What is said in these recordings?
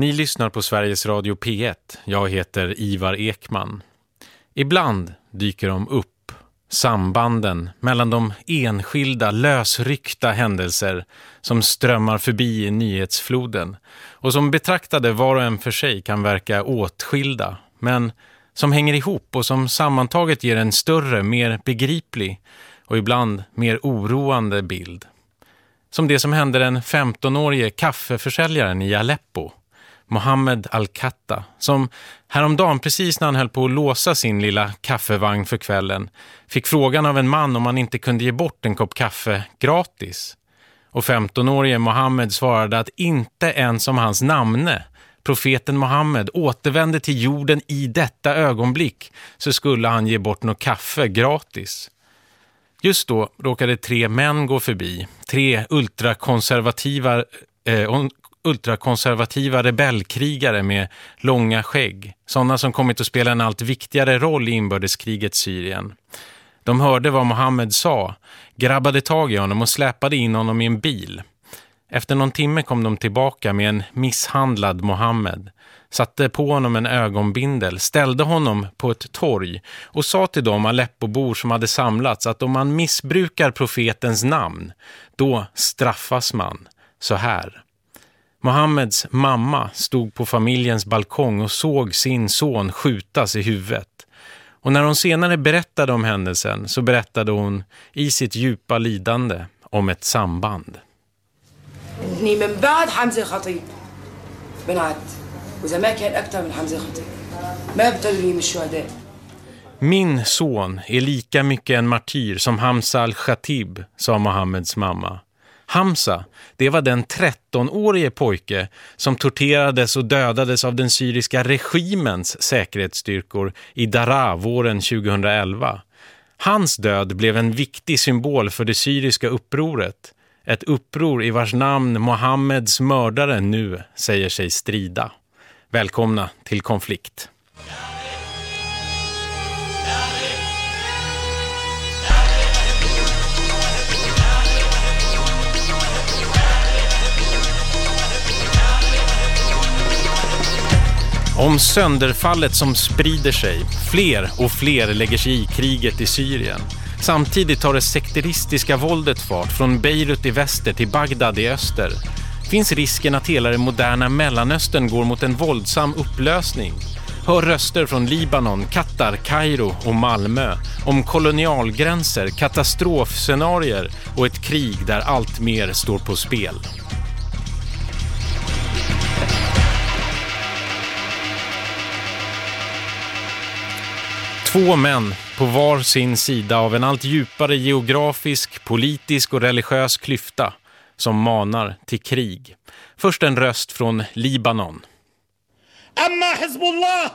Ni lyssnar på Sveriges Radio P1. Jag heter Ivar Ekman. Ibland dyker de upp, sambanden mellan de enskilda lösryckta händelser som strömmar förbi i nyhetsfloden och som betraktade var och en för sig kan verka åtskilda, men som hänger ihop och som sammantaget ger en större, mer begriplig och ibland mer oroande bild. Som det som hände den 15-årige kaffeförsäljaren i Aleppo, Mohammed Al-Katta, som häromdagen precis när han höll på att låsa sin lilla kaffevagn för kvällen fick frågan av en man om han inte kunde ge bort en kopp kaffe gratis. Och 15-årige Mohammed svarade att inte ens om hans namne, profeten Mohammed, återvände till jorden i detta ögonblick så skulle han ge bort något kaffe gratis. Just då råkade tre män gå förbi, tre ultrakonservativa, eh, ultrakonservativa rebellkrigare med långa skägg. Sådana som kommit att spela en allt viktigare roll i inbördeskriget Syrien. De hörde vad Mohammed sa, grabbade tag i honom och släpade in honom i en bil. Efter någon timme kom de tillbaka med en misshandlad Mohammed satte på honom en ögonbindel, ställde honom på ett torg och sa till de Aleppo-bor som hade samlats att om man missbrukar profetens namn, då straffas man så här. Mohammeds mamma stod på familjens balkong och såg sin son skjutas i huvudet. Och när hon senare berättade om händelsen så berättade hon i sitt djupa lidande om ett samband. Ni men bad Hamza Khatib. بنات وإذا ما كان أكثر من حمزة خطيب ما بتدري من الشهداء Min son är lika mycket en martyr som Hamza al-Khatib, sa Mohammeds mamma. Hamza, det var den 13-årige pojke som torterades och dödades av den syriska regimens säkerhetsstyrkor i Daraa våren 2011. Hans död blev en viktig symbol för det syriska upproret. Ett uppror i vars namn Mohammeds mördare nu säger sig strida. Välkomna till konflikt. Om sönderfallet som sprider sig, fler och fler lägger sig i kriget i Syrien. Samtidigt tar det sekteristiska våldet fart från Beirut i väster till Bagdad i öster finns risken att hela det moderna Mellanöstern går mot en våldsam upplösning. Hör röster från Libanon, Qatar, Kairo och Malmö om kolonialgränser, katastrofscenarier och ett krig där allt mer står på spel. Två män på var sin sida av en allt djupare geografisk, politisk och religiös klyfta som manar till krig. Först en röst från Libanon. أما حزب الله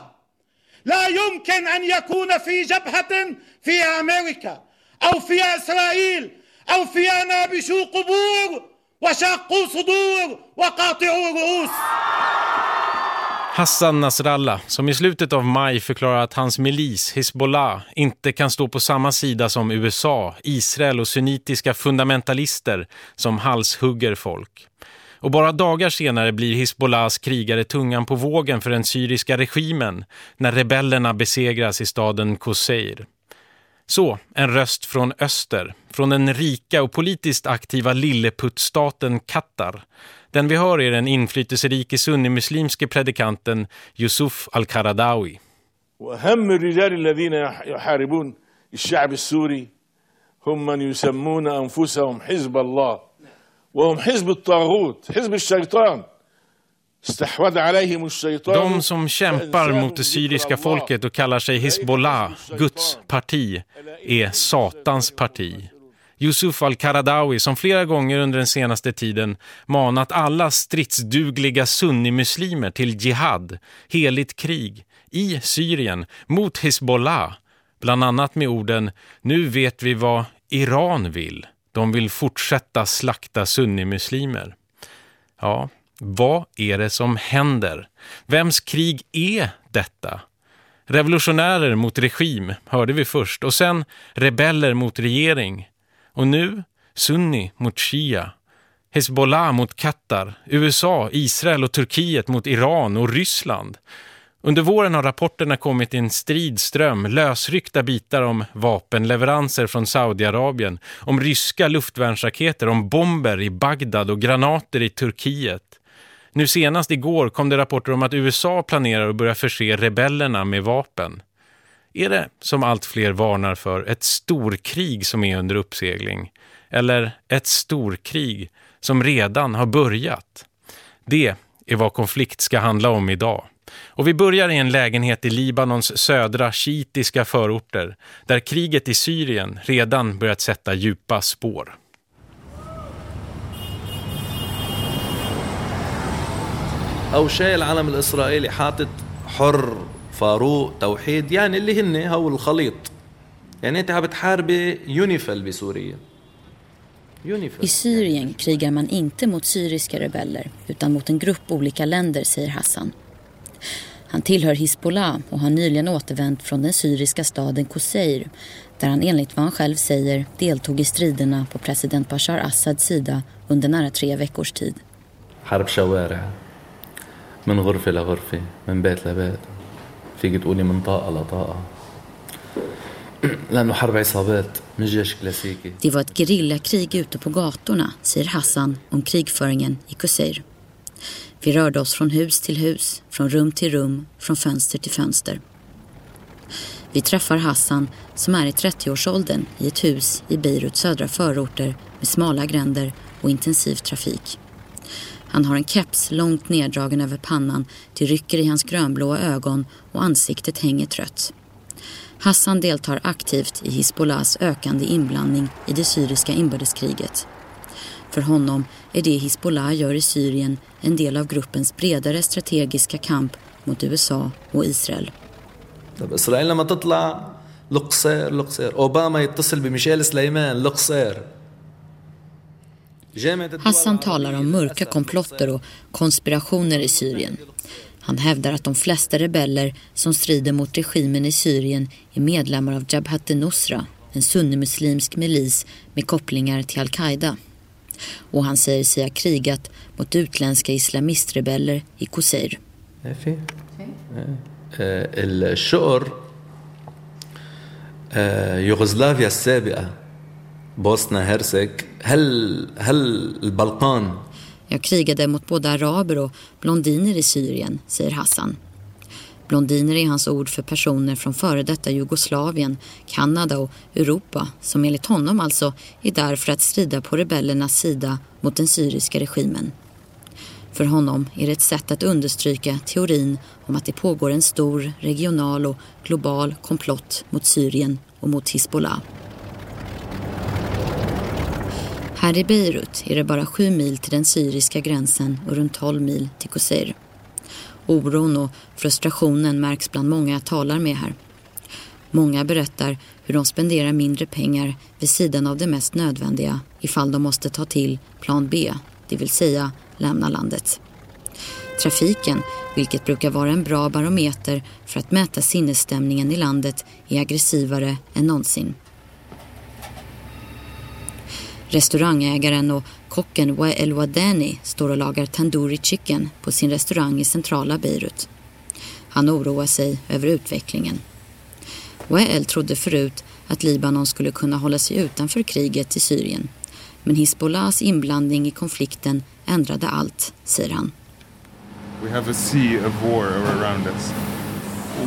لا يمكن أن يكون في جبهة في أمريكا أو في إسرائيل أو في نابشوا قبور وشاقوا صدور وقاطعوا رؤوس Hassan Nasrallah, som i slutet av maj förklarar att hans milis, Hezbollah, inte kan stå på samma sida som USA, Israel och sunnitiska fundamentalister som halshugger folk. Och bara dagar senare blir Hezbollahs krigare tungan på vågen för den syriska regimen när rebellerna besegras i staden Koseir. Så, en röst från öster, från den rika och politiskt aktiva lilleputtstaten Qatar- den vi hör är den inflytelserike sunnimuslimske predikanten Yusuf al-Qaradawi. وأهم الرجال الذين يحاربون الشعب السوري هم من يسمون أنفسهم حزب الله وهم حزب الطاغوت حزب الشيطان De som kämpar mot det syriska folket och kallar sig Hezbollah, Guds parti, är Satans parti. Yusuf al-Qaradawi som flera gånger under den senaste tiden manat alla stridsdugliga sunnimuslimer till jihad, heligt krig, i Syrien mot Hezbollah. Bland annat med orden Nu vet vi vad Iran vill. De vill fortsätta slakta sunnimuslimer. Ja, vad är det som händer? Vems krig är detta? Revolutionärer mot regim hörde vi först och sen rebeller mot regering. Och nu sunni mot shia. Hezbollah mot Qatar, USA, Israel och Turkiet mot Iran och Ryssland. Under våren har rapporterna kommit i en stridström, lösryckta bitar om vapenleveranser från Saudiarabien, om ryska luftvärnsraketer, om bomber i Bagdad och granater i Turkiet. Nu senast igår kom det rapporter om att USA planerar att börja förse rebellerna med vapen. Är det, som allt fler varnar för, ett storkrig som är under uppsegling? Eller ett storkrig som redan har börjat? Det är vad konflikt ska handla om idag. Och vi börjar i en lägenhet i Libanons södra shiitiska förorter där kriget i Syrien redan börjat sätta djupa spår. أو شيء العلم الإسرائيلي حاطط حر فاروق توحيد يعني اللي هن هو الخليط يعني أنت بتحاربي يونيفل بسوريا I Syrien krigar man inte mot syriska rebeller utan mot en grupp olika länder, säger Hassan. Han tillhör Hizbollah och har nyligen återvänt från den syriska staden Qusair där han enligt vad han själv säger deltog i striderna på president Bashar Assads sida under nära tre veckors tid. حرب شوارع من غرفة لغرفة من بيت لبيت فيك تقولي من طاقة لطاقة لأنه حرب عصابات مش جيش كلاسيكي Det var ett gerillakrig ute på gatorna, säger Hassan om krigföringen i Qusair. Vi rörde oss från hus till hus, från rum till rum, från fönster till fönster. Vi träffar Hassan som är i 30-årsåldern i ett hus i Beiruts södra förorter med smala gränder och intensiv trafik. Han har en keps långt neddragen över pannan, det rycker i hans grönblåa ögon och ansiktet hänger trött. Hassan deltar aktivt i Hizbollahs ökande inblandning i det syriska inbördeskriget. För honom är det Hizbollah gör i Syrien en del av gruppens bredare strategiska kamp mot USA och Israel. طب إسرائيل لما تطلع لقصير لقصير أوباما يتصل بميشيل سليمان لقصير Hassan talar om mörka komplotter och konspirationer i Syrien. Han hävdar att de flesta rebeller som strider mot regimen i Syrien är medlemmar av Jabhat al-Nusra, en sunnimuslimsk milis med kopplingar till al-Qaida. Och han säger sig ha krigat mot utländska islamistrebeller i Qusair. في الشقر آه، يوغوسلافيا السابقة Bosna Herceg, hel, hel Balkan. Jag krigade mot både araber och blondiner i Syrien, säger Hassan. Blondiner är hans ord för personer från före detta Jugoslavien, Kanada och Europa som enligt honom alltså är där för att strida på rebellernas sida mot den syriska regimen. För honom är det ett sätt att understryka teorin om att det pågår en stor regional och global komplott mot Syrien och mot Hizbollah. Här i Beirut är det bara sju mil till den syriska gränsen och runt 12 mil till Qusair. Oron och frustrationen märks bland många jag talar med här. Många berättar hur de spenderar mindre pengar vid sidan av det mest nödvändiga ifall de måste ta till plan B, det vill säga lämna landet. Trafiken, vilket brukar vara en bra barometer för att mäta sinnesstämningen i landet, är aggressivare än någonsin. Restaurangägaren och kocken Wael Wadani står och lagar tandoori chicken på sin restaurang i centrala Beirut. Han oroar sig över utvecklingen. Wael trodde förut att Libanon skulle kunna hålla sig utanför kriget i Syrien. Men Hizbollahs inblandning i konflikten ändrade allt, säger han. We have a sea of war around us.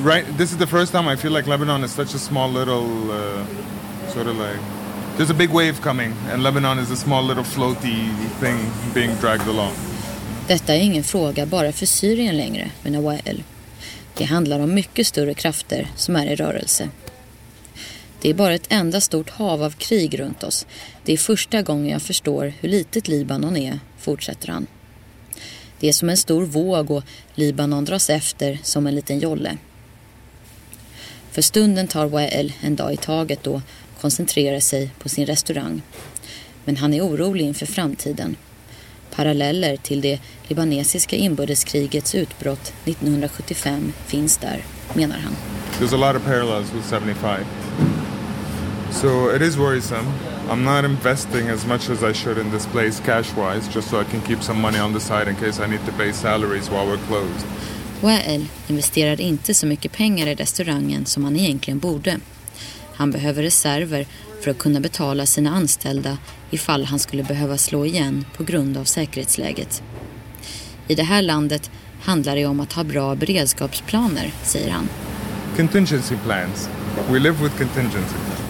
Right, this is the first time I feel like Lebanon is such a small little, uh, sort of like, there's a big wave coming, and Lebanon is a small little floaty thing being dragged along. Detta är ingen fråga bara för Syrien längre, menar Wael. Det handlar om mycket större krafter som är i rörelse. Det är bara ett enda stort hav av krig runt oss. Det är första gången jag förstår hur litet Libanon är, fortsätter han. Det är som en stor våg och Libanon dras efter som en liten jolle. För stunden tar Wael en dag i taget och koncentrerar sig på sin restaurang. Men han är orolig inför framtiden. Paralleller till det libanesiska inbördeskrigets utbrott 1975 finns där, menar han. There's a lot of parallels with 75. So it is worrisome. I'm not investing as much as I should in this place cash wise, just so I can keep some money on the side in case I need to pay salaries while we're closed. Wael investerar inte så mycket pengar i restaurangen som han egentligen borde. Han behöver reserver för att kunna betala sina anställda ifall han skulle behöva slå igen på grund av säkerhetsläget. I det här landet handlar det om att ha bra beredskapsplaner, säger han. Contingency plans. We live with contingency plans.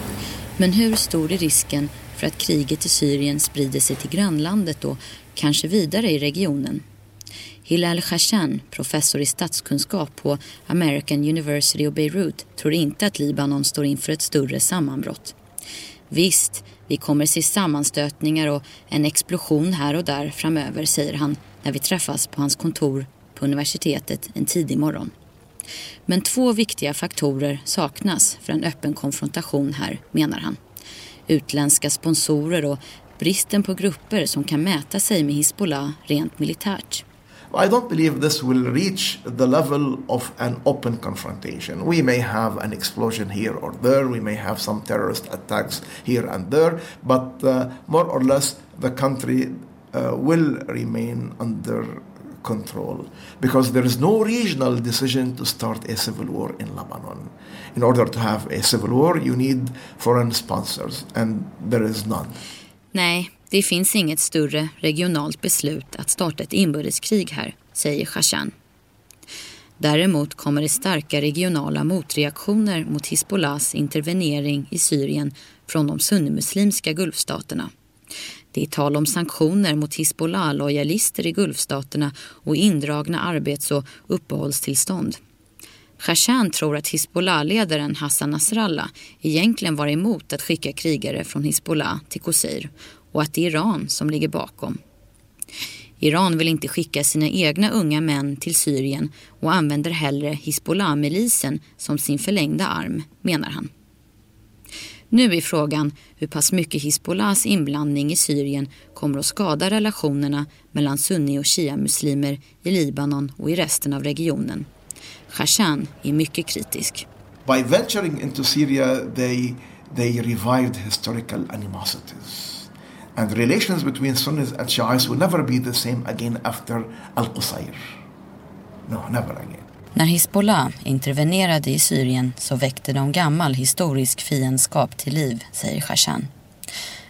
Men hur stor är risken för att kriget i Syrien sprider sig till grannlandet och kanske vidare i regionen? Hilal Khashan, professor i statskunskap på American University of Beirut, tror inte att Libanon står inför ett större sammanbrott. Visst, vi kommer se sammanstötningar och en explosion här och där framöver, säger han när vi träffas på hans kontor på universitetet en tidig morgon. Men två viktiga faktorer saknas för en öppen konfrontation här, menar han. Utländska sponsorer och bristen på grupper som kan mäta sig med Hizbollah rent militärt. I don't believe this will reach the level of an open confrontation. We may have an explosion here or there, we may have some terrorist attacks here and there, but uh, more or less the country uh, will remain under control because there is no regional decision to start a civil war in Lebanon. In order to have a civil war, you need foreign sponsors, and there is none. Nej, det finns inget större regionalt beslut att starta ett inbördeskrig här, säger Khashan. Däremot kommer det starka regionala motreaktioner mot Hizbollahs intervenering i Syrien från de sunnimuslimska gulfstaterna. Det är tal om sanktioner mot Hizbollah-lojalister i Gulfstaterna och indragna arbets och uppehållstillstånd. Khashan tror att Hizbollah-ledaren Hassan Nasrallah egentligen var emot att skicka krigare från Hizbollah till Qusayr och att det är Iran som ligger bakom. Iran vill inte skicka sina egna unga män till Syrien och använder hellre Hizbollah-milisen som sin förlängda arm, menar han. Nu är frågan hur pass mycket Hizbollahs inblandning i Syrien kommer att skada relationerna mellan sunni och shia-muslimer i Libanon och i resten av regionen. Khashan är mycket kritisk. By venturing into Syria, they, they revived historical animosities. And relations between Sunnis and Shiites will never be the same again after Al-Qusayr. No, never again. När Hizbollah intervenerade i Syrien så väckte de gammal historisk fiendskap till liv, säger Khashan.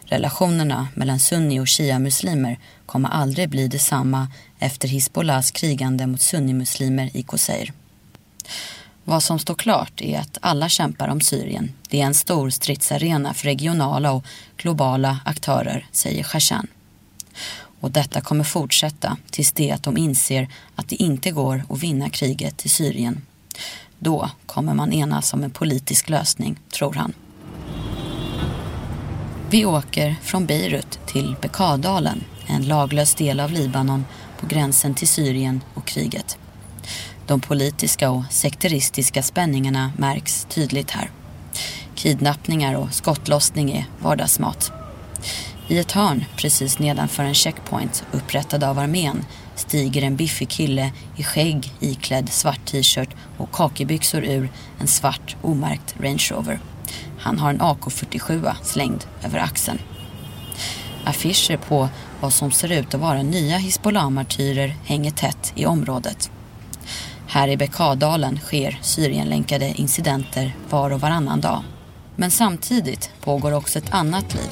Relationerna mellan sunni och shia-muslimer kommer aldrig bli detsamma efter Hizbollahs krigande mot sunnimuslimer i Qusair. Vad som står klart är att alla kämpar om Syrien. Det är en stor stridsarena för regionala och globala aktörer, säger Khashan. Och detta kommer fortsätta tills det att de inser att det inte går att vinna kriget i Syrien. Då kommer man enas om en politisk lösning, tror han. Vi åker från Beirut till Bekadalen, en laglös del av Libanon på gränsen till Syrien och kriget. De politiska och sekteristiska spänningarna märks tydligt här. Kidnappningar och skottlossning är vardagsmat. I ett hörn precis nedanför en checkpoint upprättad av armén stiger en biffig kille i skägg iklädd svart t-shirt och kakibyxor ur en svart omärkt Range Rover. Han har en AK47 slängd över axeln. Affischer på vad som ser ut att vara nya Hizbollah-martyrer hänger tätt i området. Här i Bekadalen sker Syrienlänkade incidenter var och varannan dag. Men samtidigt pågår också ett annat liv.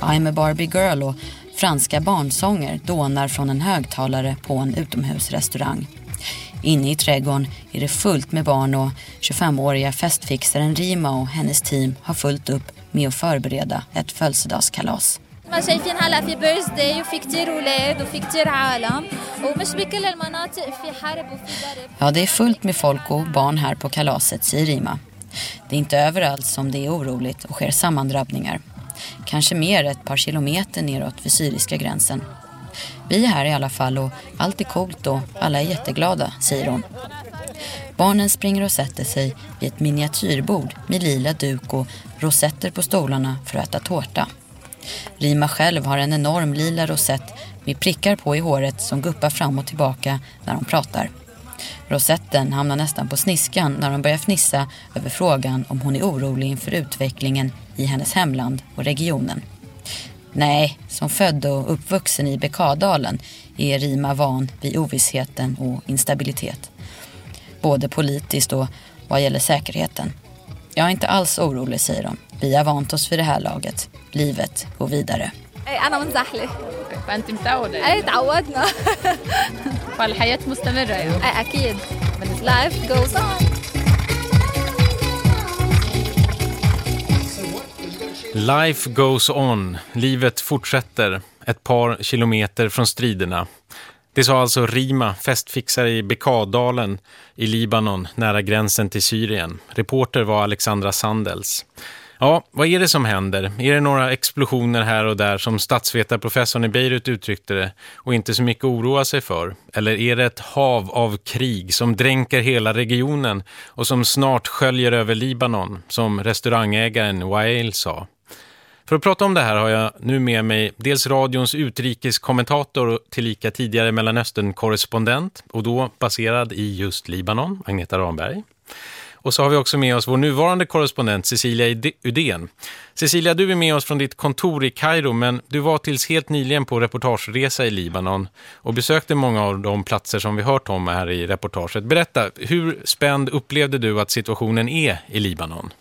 I'm a Barbie Girl och franska barnsånger dånar från en högtalare på en utomhusrestaurang. Inne i trädgården är det fullt med barn och 25-åriga festfixaren Rima och hennes team har fullt upp med att förbereda ett födelsedagskalas. ما شايفين هلا في بيرثداي وفي كتير اولاد وفي كتير عالم ومش بكل المناطق في حرب وفي ضرب Ja, det är fullt med folk och barn här på kalaset, säger Rima. Det är inte överallt som det är oroligt och sker sammandrabbningar. Kanske mer ett par kilometer neråt vid syriska gränsen. Vi är här i alla fall och allt är coolt och alla är jätteglada, säger hon. Barnen springer och sätter sig vid ett miniatyrbord med lila duk och rosetter på stolarna för att äta tårta. Rima själv har en enorm lila rosett med prickar på i håret som guppar fram och tillbaka när hon pratar. Rosetten hamnar nästan på sniskan när hon börjar fnissa över frågan om hon är orolig inför utvecklingen i hennes hemland och regionen. Nej, som född och uppvuxen i Bekadalen är Rima van vid ovissheten och instabilitet. Både politiskt och vad gäller säkerheten. Jag är inte alls orolig, säger de. Vi har vant oss vid det här laget. Livet går vidare. أنا من زحلة فانت متعوده أي تعودنا فالحياه مستمره يعني أكيد life goes on Life goes on. Livet fortsätter. Ett par kilometer från striderna. Det sa alltså Rima, festfixare i Bekadalen i Libanon, nära gränsen till Syrien. Reporter var Alexandra Sandels. Ja, vad är det som händer? Är det några explosioner här och där som statsvetarprofessorn i Beirut uttryckte det och inte så mycket oroa sig för? Eller är det ett hav av krig som dränker hela regionen och som snart sköljer över Libanon, som restaurangägaren Wael sa? För att prata om det här har jag nu med mig dels radions utrikeskommentator och tillika tidigare Mellanöstern-korrespondent och då baserad i just Libanon, Agneta Ramberg. Och så har vi också med oss vår nuvarande korrespondent Cecilia Udén. Cecilia, du är med oss från ditt kontor i Kairo men du var tills helt nyligen på reportageresa i Libanon och besökte många av de platser som vi hört om här i reportaget. Berätta, hur spänd upplevde du att situationen är i Libanon?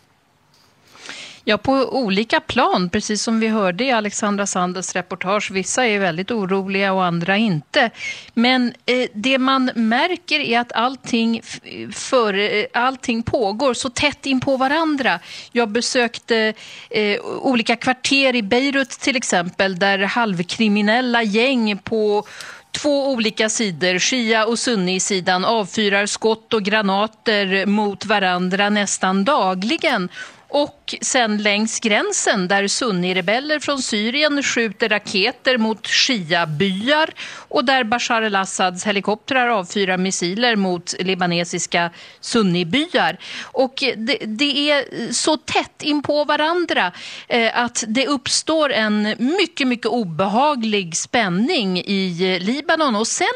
Ja, på olika plan, precis som vi hörde i Alexandra Sanders reportage. Vissa är väldigt oroliga och andra inte. Men eh, det man märker är att allting, för, eh, allting pågår så tätt in på varandra. Jag besökte eh, olika kvarter i Beirut till exempel där halvkriminella gäng på två olika sidor, Shia och Sunni-sidan, avfyrar skott och granater mot varandra nästan dagligen. Och sen längs gränsen där sunnirebeller från Syrien skjuter raketer mot Shia-byar och där Bashar al-Assads helikoptrar avfyrar missiler mot libanesiska sunnibyar. Och det, det är så tätt in på varandra eh, att det uppstår en mycket, mycket obehaglig spänning i Libanon. Och sen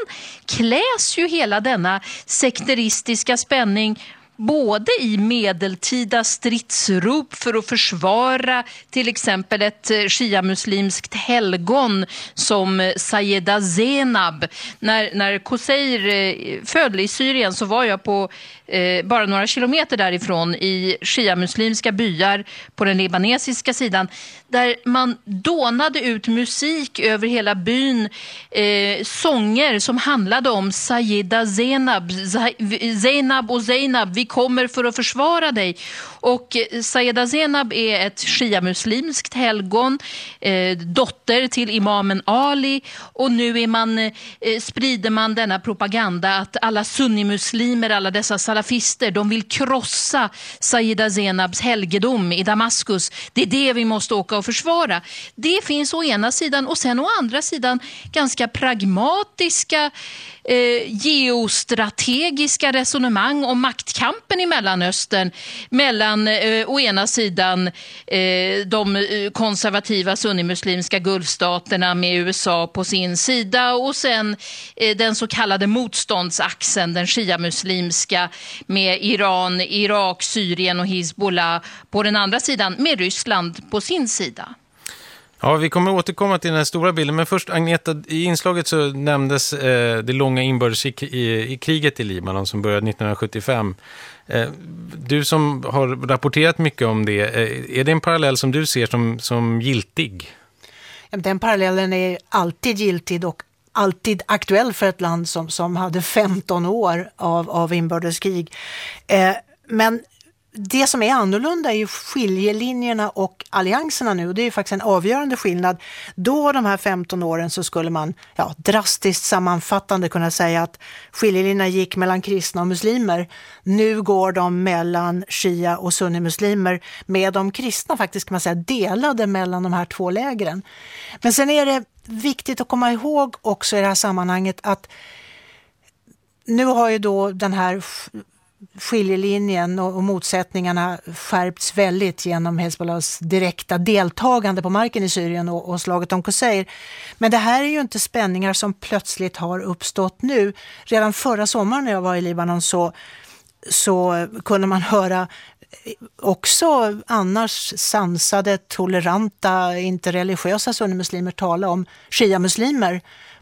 kläs ju hela denna sekteristiska spänning både i medeltida stridsrop för att försvara till exempel ett eh, shia-muslimskt helgon som eh, Sayeda Zenab. När, när Qusayr eh, föll i Syrien så var jag på eh, bara några kilometer därifrån i shia-muslimska byar på den libanesiska sidan där man dånade ut musik över hela byn, eh, sånger som handlade om Sayida Zenab, Zenab och Zeinab, vi kommer för att försvara dig. Och eh, Sayida Zenab är ett shia-muslimskt helgon, eh, dotter till imamen Ali och nu är man, eh, sprider man denna propaganda att alla sunnimuslimer, alla dessa salafister, de vill krossa Saida Zenabs helgedom i Damaskus. Det är det vi måste åka och försvara. Det finns å ena sidan och sen å andra sidan ganska pragmatiska eh, geostrategiska resonemang om maktkampen i Mellanöstern mellan eh, å ena sidan eh, de eh, konservativa sunnimuslimska gulfstaterna med USA på sin sida och sen eh, den så kallade motståndsaxeln, den shia-muslimska med Iran, Irak, Syrien och Hizbollah på den andra sidan med Ryssland på sin sida. Ja, vi kommer återkomma till den här stora bilden. Men först, Agneta, i inslaget så nämndes eh, det långa inbördeskriget i, i Libanon som började 1975. Eh, du som har rapporterat mycket om det, eh, är det en parallell som du ser som, som giltig? Den parallellen är alltid giltig och alltid aktuell för ett land som, som hade 15 år av, av inbördeskrig. Eh, men det som är annorlunda är ju skiljelinjerna och allianserna nu. Det är ju faktiskt en avgörande skillnad. Då de här 15 åren så skulle man ja, drastiskt sammanfattande kunna säga att skiljelinjerna gick mellan kristna och muslimer. Nu går de mellan shia och sunnimuslimer med de kristna faktiskt kan man säga delade mellan de här två lägren. Men sen är det viktigt att komma ihåg också i det här sammanhanget att nu har ju då den här skiljelinjen och, motsättningarna skärpts väldigt genom Hezbollahs direkta deltagande på marken i Syrien och, och slaget om Qusair. Men det här är ju inte spänningar som plötsligt har uppstått nu. Redan förra sommaren när jag var i Libanon så, så kunde man höra också annars sansade, toleranta, inte religiösa sunnimuslimer tala om shia-muslimer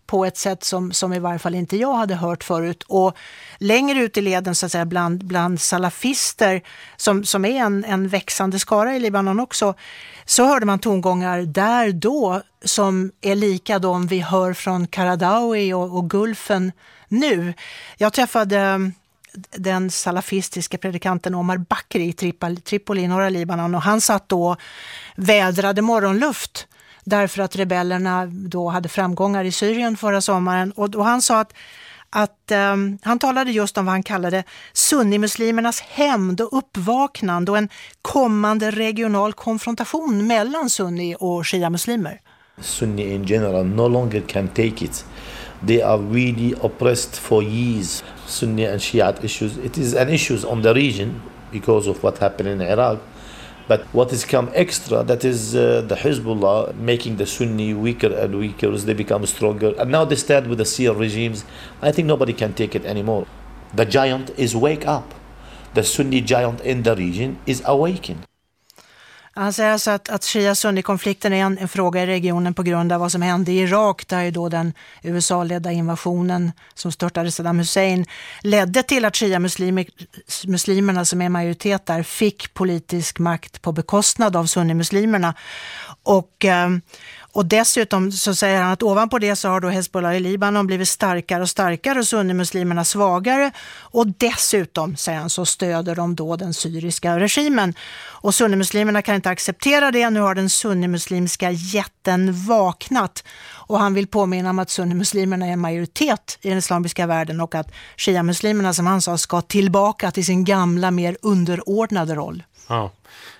på ett sätt som, som i varje fall inte jag hade hört förut. Och längre ut i leden så att säga, bland, bland salafister, som, som är en, en växande skara i Libanon också, så hörde man tongångar där då som är lika de vi hör från Karadawi och, och Gulfen nu. Jag träffade den salafistiska predikanten Omar Bakri i Tripoli i norra Libanon och han satt då vädrade morgonluft därför att rebellerna då hade framgångar i Syrien förra sommaren. Och, och han sa att, att um, han talade just om vad han kallade sunnimuslimernas hämnd och uppvaknande och en kommande regional konfrontation mellan sunni och shia-muslimer. Sunni in general no longer can take it. They are really oppressed for years. Sunni and Shiite issues. It is an issue on the region because of what happened in Iraq. But what has come extra, that is uh, the Hezbollah making the Sunni weaker and weaker as they become stronger. And now they stand with the Syrian regimes. I think nobody can take it anymore. The giant is wake up. The Sunni giant in the region is awakened. Han säger alltså att, att Shia-Sunni-konflikten är en, en, fråga i regionen på grund av vad som hände i Irak där ju då den USA-ledda invasionen som störtade Saddam Hussein ledde till att Shia-muslimerna som är majoritet där fick politisk makt på bekostnad av sunnimuslimerna. Och eh, och dessutom så säger han att ovanpå det så har då Hezbollah i Libanon blivit starkare och starkare och sunnimuslimerna svagare. Och dessutom, säger han, så stöder de då den syriska regimen. Och sunnimuslimerna kan inte acceptera det. Nu har den sunnimuslimska jätten vaknat. Och han vill påminna om att sunnimuslimerna är en majoritet i den islamiska världen och att shia-muslimerna, som han sa, ska tillbaka till sin gamla, mer underordnade roll. Ja.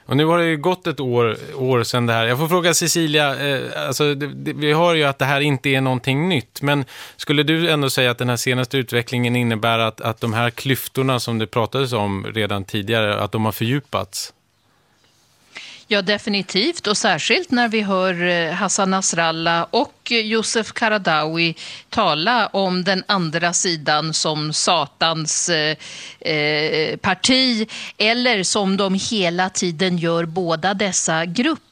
Och nu har det ju gått ett år, år sedan det här. Jag får fråga Cecilia, eh, alltså, det, det, vi hör ju att det här inte är någonting nytt. Men skulle du ändå säga att den här senaste utvecklingen innebär att, att de här klyftorna som det pratades om redan tidigare, att de har fördjupats? Ja, definitivt. Och särskilt när vi hör eh, Hassan Nasrallah och Josef Karadawi tala om den andra sidan som satans eh, eh, parti eller som de hela tiden gör båda dessa grupper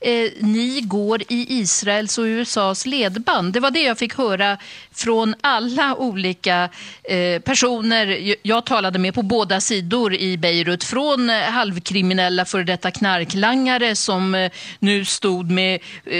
Eh, ni går i Israels och USAs ledband. Det var det jag fick höra från alla olika eh, personer jag talade med på båda sidor i Beirut. Från eh, halvkriminella före detta knarklangare som eh, nu stod med eh,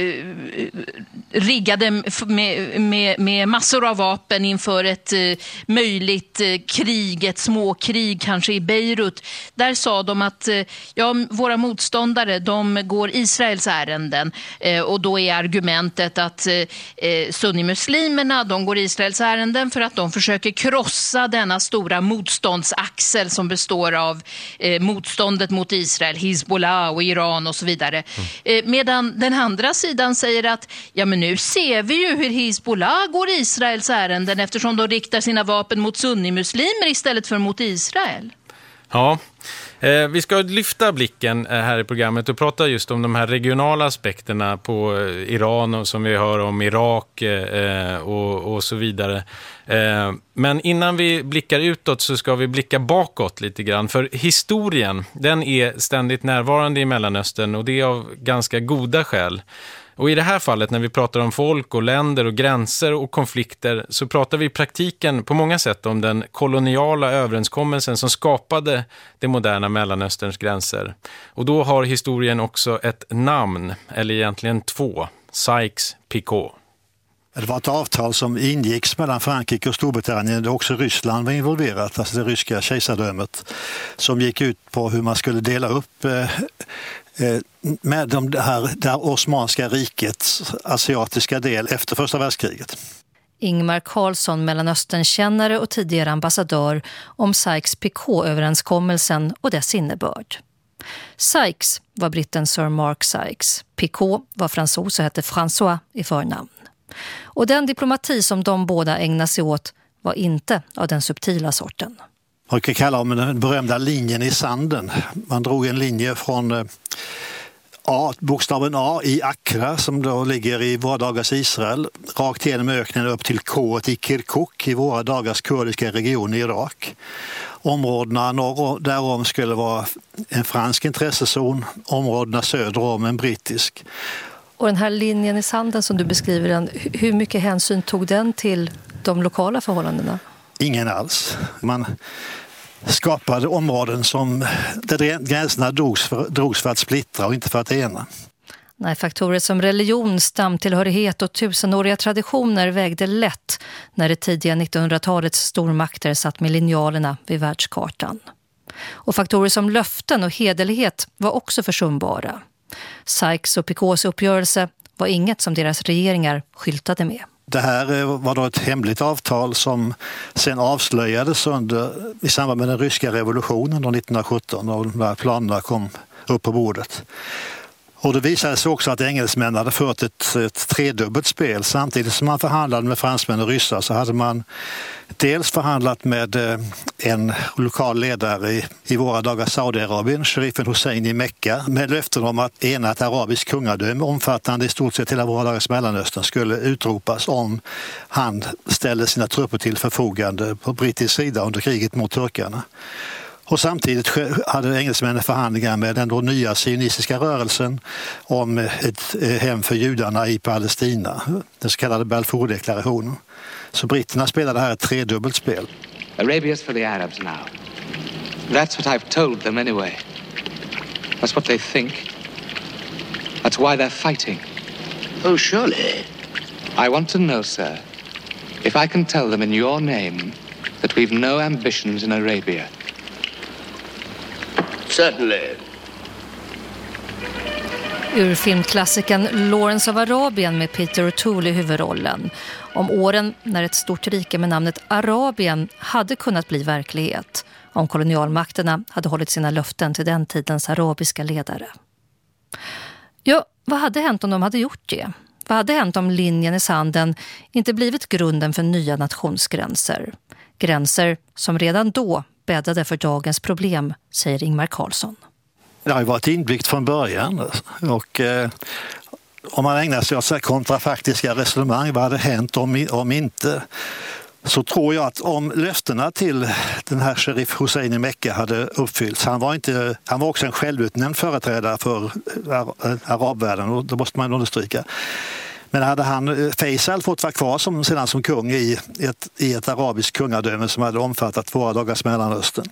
eh riggade med, med, med, massor av vapen inför ett eh, möjligt eh, krig, ett småkrig kanske i Beirut. Där sa de att eh, ja, våra motståndare de går Israels ärenden eh, och då är argumentet att eh, eh, sunnimuslimerna de går Israels ärenden för att de försöker krossa denna stora motståndsaxel som består av motståndet mot Israel, Hizbollah och Iran och så vidare. Mm. medan den andra sidan säger att ja, men nu nu ser vi ju hur Hizbollah går Israels ärenden eftersom de riktar sina vapen mot sunnimuslimer istället för mot Israel. Ja, eh, vi ska lyfta blicken eh, här i programmet och prata just om de här regionala aspekterna på eh, Iran och som vi hör om Irak eh, eh, och, och, så vidare. Eh, men innan vi blickar utåt så ska vi blicka bakåt lite grann. För historien, den är ständigt närvarande i Mellanöstern och det är av ganska goda skäl. Och i det här fallet när vi pratar om folk och länder och gränser och konflikter så pratar vi i praktiken på många sätt om den koloniala överenskommelsen som skapade det moderna Mellanösterns gränser. Och då har historien också ett namn, eller egentligen två, Sykes-Picot. Det var ett avtal som ingicks mellan Frankrike och Storbritannien där också Ryssland var involverat, alltså det ryska kejsardömet, som gick ut på hur man skulle dela upp eh, Eh, med det här, det här Osmanska rikets asiatiska del efter första världskriget. Ingmar Karlsson, Mellanösternkännare och tidigare ambassadör om Sykes-Picot-överenskommelsen och dess innebörd. Sykes var britten Sir Mark Sykes. Picot var fransos och hette François i förnamn. Och den diplomati som de båda ägnade sig åt var inte av den subtila sorten man kalla om den berömda linjen i sanden. Man drog en linje från eh, A, bokstaven A i Accra som då ligger i våra dagars Israel rakt igenom öknen upp till K i Kirkuk i våra dagars kurdiska region i Irak. Områdena norr därom skulle vara en fransk intressezon, områdena söder om en brittisk. Och den här linjen i sanden som du beskriver den, hur mycket hänsyn tog den till de lokala förhållandena? Ingen alls. Man skapade områden som, där gränserna drogs för, drogs för att splittra och inte för att ena. Nej, faktorer som religion, stamtillhörighet och tusenåriga traditioner vägde lätt när det tidiga 1900-talets stormakter satt med linjalerna vid världskartan. Och faktorer som löften och hederlighet var också försumbara. Sykes och Picots uppgörelse var inget som deras regeringar skyltade med. Det här eh, var då ett hemligt avtal som sen avslöjades under, i samband med den ryska revolutionen 1917 och de här planerna kom upp på bordet. Och det visade sig också att engelsmännen hade fört ett, ett tredubbelt spel. Samtidigt som man förhandlade med fransmän och ryssar så hade man dels förhandlat med eh, en lokal ledare i, i våra dagar Saudiarabien, sheriffen Hussein i Mecka med löften om att ena ett arabiskt kungadöme omfattande i stort sett hela våra dagars Mellanöstern skulle utropas om han ställde sina trupper till förfogande på brittisk sida under kriget mot turkarna. Och samtidigt hade engelsmännen förhandlingar med den då nya sionistiska rörelsen om ett eh, hem för judarna i Palestina, den så kallade Balfourdeklarationen. Så britterna spelade här ett tredubbelt spel. Arabia's for the Arabs now. That's what I've told them anyway. That's what they think. That's why they're fighting. Oh, surely. I want to know, sir, if I can tell them in your name that we've no ambitions in Arabia. Certainly. Ur filmklassikern Lawrence of Arabien med Peter O'Toole i huvudrollen. Om åren när ett stort rike med namnet Arabien hade kunnat bli verklighet. Om kolonialmakterna hade hållit sina löften till den tidens arabiska ledare. Ja, vad hade hänt om de hade gjort det? Vad hade hänt om linjen i sanden inte blivit grunden för nya nationsgränser? Gränser som redan då bäddade för dagens problem, säger Ingmar Karlsson. Det har ju varit inbyggt från början. Och, eh, om man ägnar sig åt så kontrafaktiska resonemang, vad hade hänt om, om inte? så tror jag att om löftena till den här sheriff Hussein i Mecka hade uppfyllts, han var, inte, han var också en självutnämnd företrädare för arabvärlden och det måste man understryka. Men hade han, eh, Faisal fått vara kvar som, sedan som kung i ett, i ett arabiskt kungadöme som hade omfattat våra dagars Mellanöstern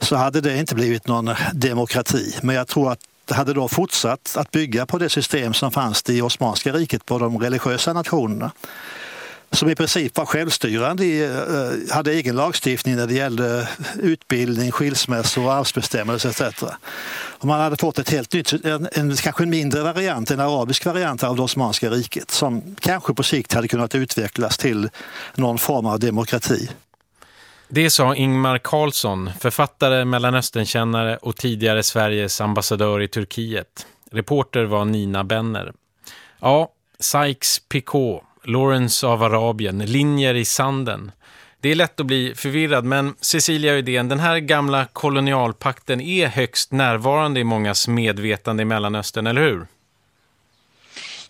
så hade det inte blivit någon demokrati. Men jag tror att det hade då fortsatt att bygga på det system som fanns i Osmanska riket på de religiösa nationerna som i princip var självstyrande, eh, hade egen lagstiftning när det gällde utbildning, skilsmässor, arvsbestämmelser etc. Och man hade fått ett helt nytt, en, en, kanske en mindre variant, en arabisk variant av det Osmanska riket som kanske på sikt hade kunnat utvecklas till någon form av demokrati. Det sa Ingmar Karlsson, författare, mellanösternkännare och tidigare Sveriges ambassadör i Turkiet. Reporter var Nina Benner. Ja, Sykes-Picot Lawrence av Arabien, linjer i sanden. Det är lätt att bli förvirrad, men Cecilia Uddén, den här gamla kolonialpakten är högst närvarande i mångas medvetande i Mellanöstern, eller hur?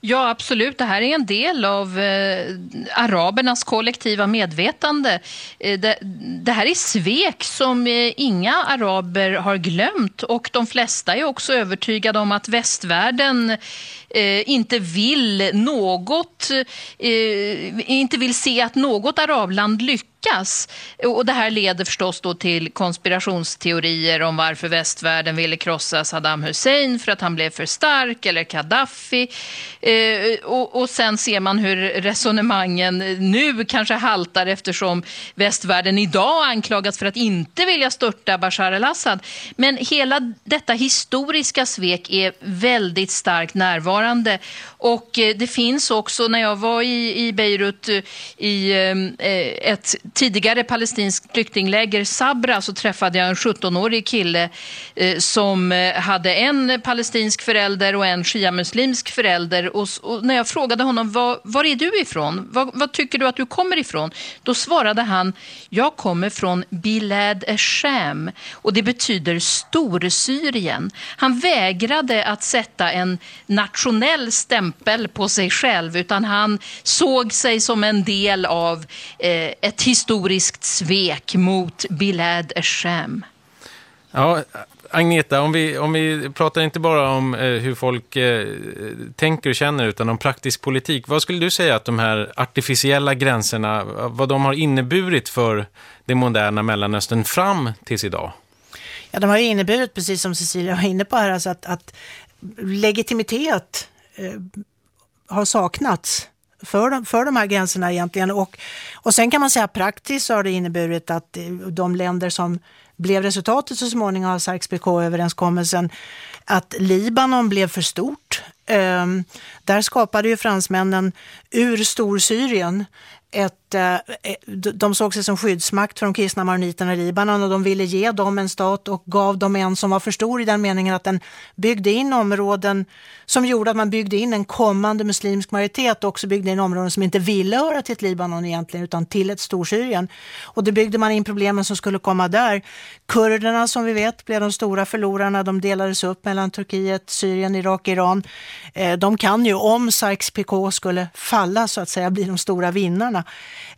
Ja, absolut. Det här är en del av eh, arabernas kollektiva medvetande. Eh, det, det, här är svek som eh, inga araber har glömt och de flesta är också övertygade om att västvärlden eh, inte vill något, eh, inte vill se att något arabland lyckas lyckas. Och det här leder förstås då till konspirationsteorier om varför västvärlden ville krossa Saddam Hussein för att han blev för stark eller Gaddafi. Eh, och, och sen ser man hur resonemangen nu kanske haltar eftersom västvärlden idag anklagas för att inte vilja störta Bashar al-Assad. Men hela detta historiska svek är väldigt starkt närvarande. Och eh, det finns också, när jag var i, i Beirut eh, i eh, ett tidigare palestinskt flyktingläger, Sabra, så träffade jag en 17-årig kille eh, som hade en palestinsk förälder och en shia-muslimsk förälder. Och, och, när jag frågade honom, var, var är du ifrån? Var, var, tycker du att du kommer ifrån? Då svarade han, jag kommer från Bilad Esham och det betyder Storsyrien. Han vägrade att sätta en nationell stämpel på sig själv utan han såg sig som en del av eh, ett historiskt svek mot Bilad Esham. Ja, Agneta, om vi, om vi pratar inte bara om eh, hur folk eh, tänker och känner utan om praktisk politik. Vad skulle du säga att de här artificiella gränserna, vad de har inneburit för det moderna Mellanöstern fram tills idag? Ja, de har inneburit, precis som Cecilia var inne på här, alltså att, att legitimitet Eh, har saknats för de, för de här gränserna egentligen. Och, och sen kan man säga praktiskt så har det inneburit att eh, de länder som blev resultatet så småningom av Sykes-Picot-överenskommelsen att Libanon blev för stort. Um, där skapade ju fransmännen ur Storsyrien ett, Eh, de såg sig som skyddsmakt för de kristna maroniterna i Libanon och de ville ge dem en stat och gav dem en som var för stor i den meningen att den byggde in områden som gjorde att man byggde in en kommande muslimsk majoritet och också byggde in områden som inte ville höra till ett Libanon egentligen utan till ett Storsyrien. Och då byggde man in problemen som skulle komma där. Kurderna som vi vet blev de stora förlorarna. De delades upp mellan Turkiet, Syrien, Irak, Iran. Eh, de kan ju, om Sykes-Picot skulle falla så att säga, bli de stora vinnarna.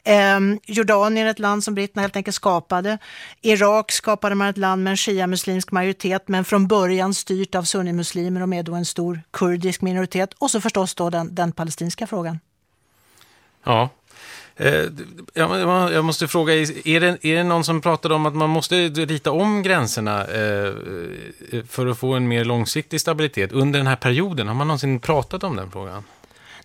Eh, Jordanien, ett land som britterna helt enkelt skapade. Irak skapade man ett land med en shia-muslimsk majoritet men från början styrt av sunnimuslimer och med då en stor kurdisk minoritet. Och så förstås då den, den palestinska frågan. Ja, eh, jag måste fråga, är det, är det någon som pratade om att man måste rita om gränserna eh, eh, för att få en mer långsiktig stabilitet under den här perioden? Har man någonsin pratat om den frågan?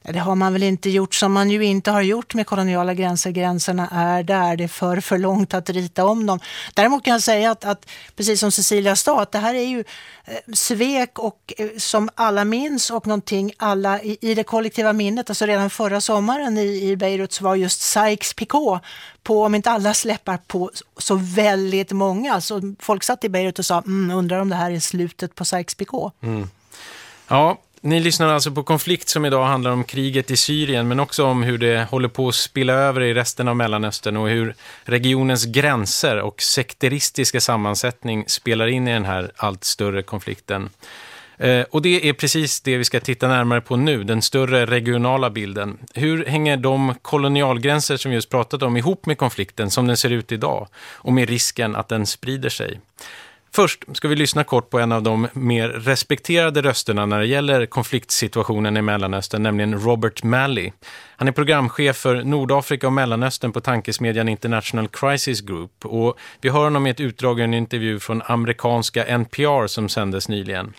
Det har man väl inte gjort som man ju inte har gjort med koloniala gränser. Gränserna är där, det är för, för långt att rita om dem. Däremot kan jag säga att, att precis som Cecilia sa, att det här är ju eh, svek och eh, som alla minns och någonting alla i, i det kollektiva minnet. Alltså redan förra sommaren i, i Beirut så var just Sykes-Picot på, om inte alla släppar på så väldigt många. Alltså folk satt i Beirut och sa, mm, undrar om det här är slutet på Sykes-Picot. Mm. Ja, ni lyssnar alltså på konflikt som idag handlar om kriget i Syrien men också om hur det håller på att spilla över i resten av Mellanöstern och hur regionens gränser och sekteristiska sammansättning spelar in i den här allt större konflikten. Eh, och det är precis det vi ska titta närmare på nu, den större regionala bilden. Hur hänger de kolonialgränser som vi just pratat om ihop med konflikten som den ser ut idag och med risken att den sprider sig? Först ska vi lyssna kort på en av de mer respekterade rösterna när det gäller konfliktsituationen i Mellanöstern, nämligen Robert Malley. Han är programchef för Nordafrika och Mellanöstern på tankesmedjan International Crisis Group och vi hör honom i ett utdrag i en intervju från amerikanska NPR som sändes nyligen.